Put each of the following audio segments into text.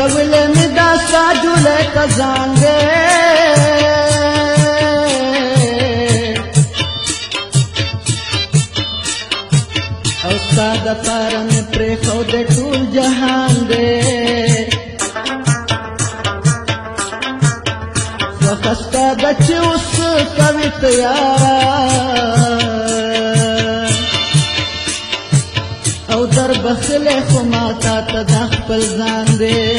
दासा साजुल कजांगे साद पारन प्रेखो दे टूल जहान दे स्वखस्ता दच उस कवित यारा او در بخله خو ما تا ته د خپل ځان دی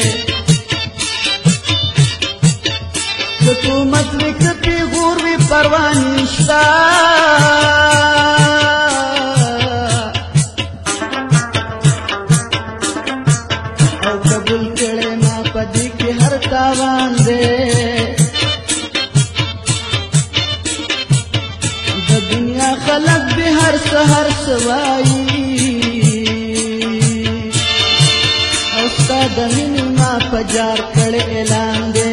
حکومت وی که پیغور وی پروا نشتا او قبول کړه ما پدې کې هر تاوان دی د دنیا خلک به هر سحر سوایي د مینې ما په جار کړې اعلان دی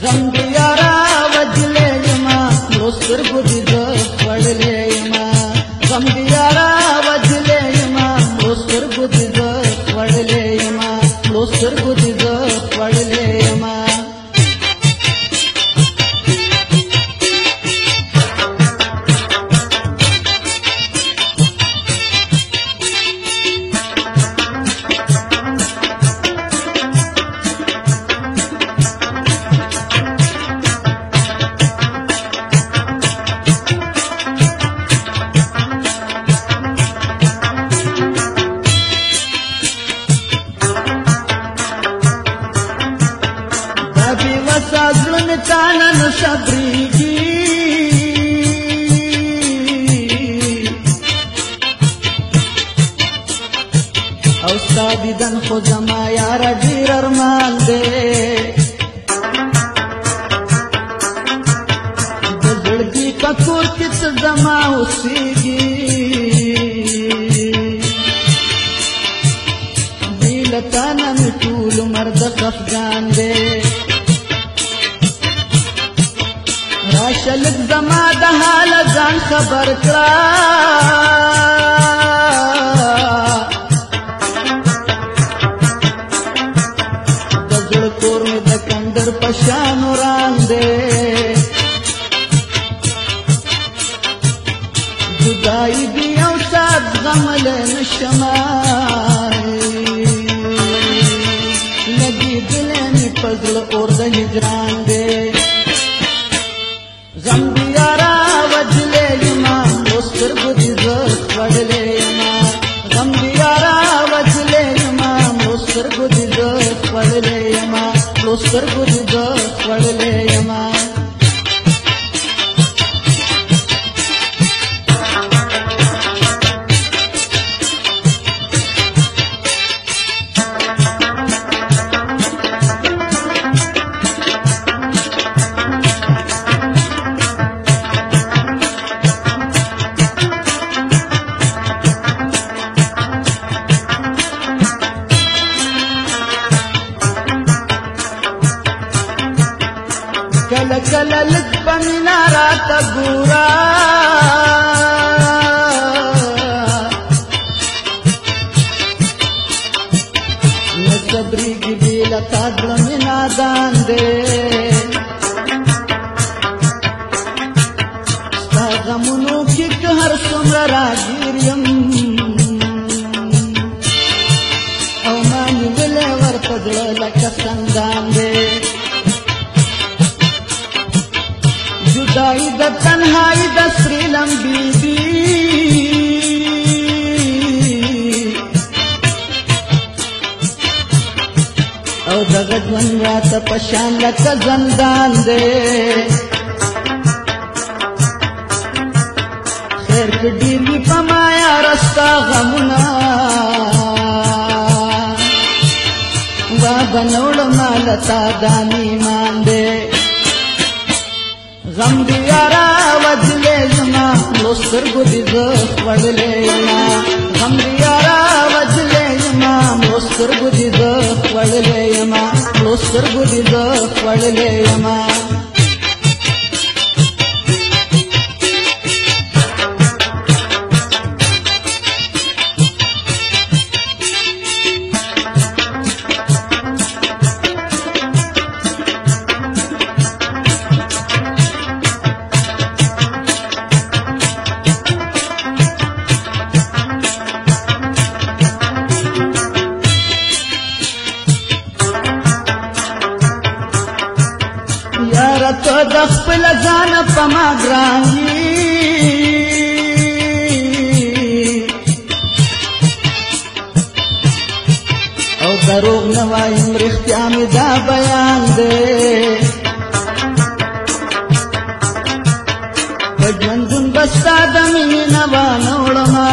غم دې یارا وجلې ما نو سترګو دې پړلې ما غم دې یارا وجلې ما نو سترګو دې پړلې ما نو سترګو دې پړلې ما سابدا خزما يا رجير ارمان دي دزړګي ککور کې څه زما اوسېږي دلته نن ټول مرد خفګان دی راشه لږ زما د حال ځان خبر کړه गंबी वारा वज़ लेमां मुसुर पुछजो वॾले गंबी वारा वचले मां मुर बुधो वॾले मां बुकर पुछजो वॾले मां किनारा तगूरा ಸಬ್ರಿಗೆ ಬೀಳತಾದ್ಲ ಮಿನಾದಾಂದೆ ಸಾಗಮುನು ಕಿಕ್ಕ ಹರ್ಸುಮರಾಗಿರಿಯಂ ಅವಮಾನಿ ಬೆಲೆ ವರ್ತದಳ ಲಕ್ಕ ಸಂಗಾಂದೆ دای د تنهایی د سری لمبی دی او دغه ژوند راته پشان لکه زندان دی خیر کډیر وی پمایا رستا غمونه بابا نوړ مالتا دانی مان دی زمبیارا وجلې زما لوستر ګوتی زه وړلې ما زمبیارا وجلې زما لوستر ګوتی زه وړلې ما لوستر ګوتی زه وړلې ما ته د خپل ځان په ما ګرانی او دروغ نه وایم رښتیا مې دا بیان دی په ژوندون بستا د مینې نه وانوړما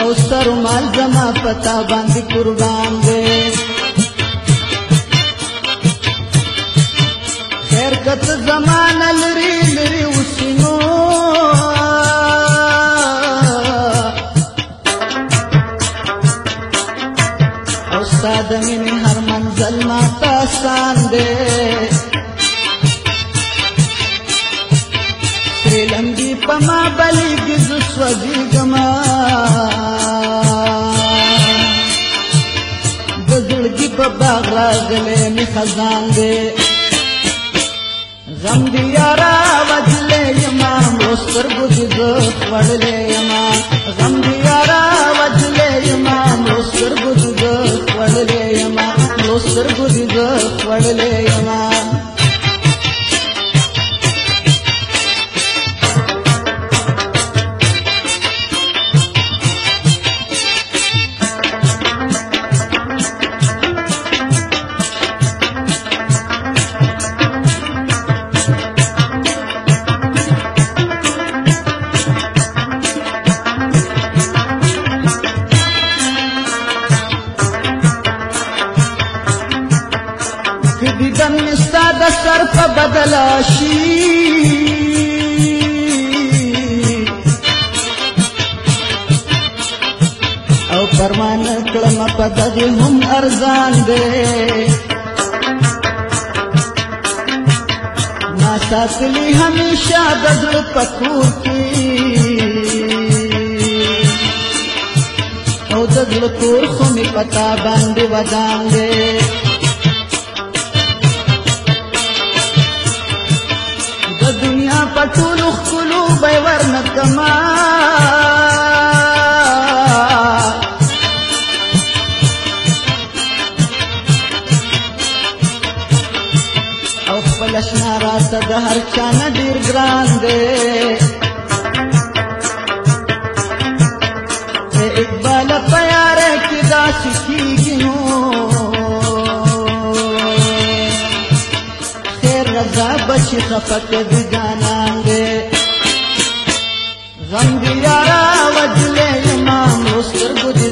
او ستر مال زما پتا باندې قربان بلغ سوزي جما بزرگی په باغ راغلې می خزان دې غم دی یارا وجلې یما مستر بوجي زو وړلې یما دیدن مستا د سر په بدل شي او فرمان کلم په دغه هم ارزان دی ما ساتلی همیشه د زړه په کور کې او د زړه کور خو می پتا باندې ودان دی ټولو خلو به ورنه کما او خپل شنا راته د هر چا نه ډیر ګران دی اقبال پیاره کې داسې کېږي نو خیر رضا بچی خفه کېږي ད� ད� སད� ད�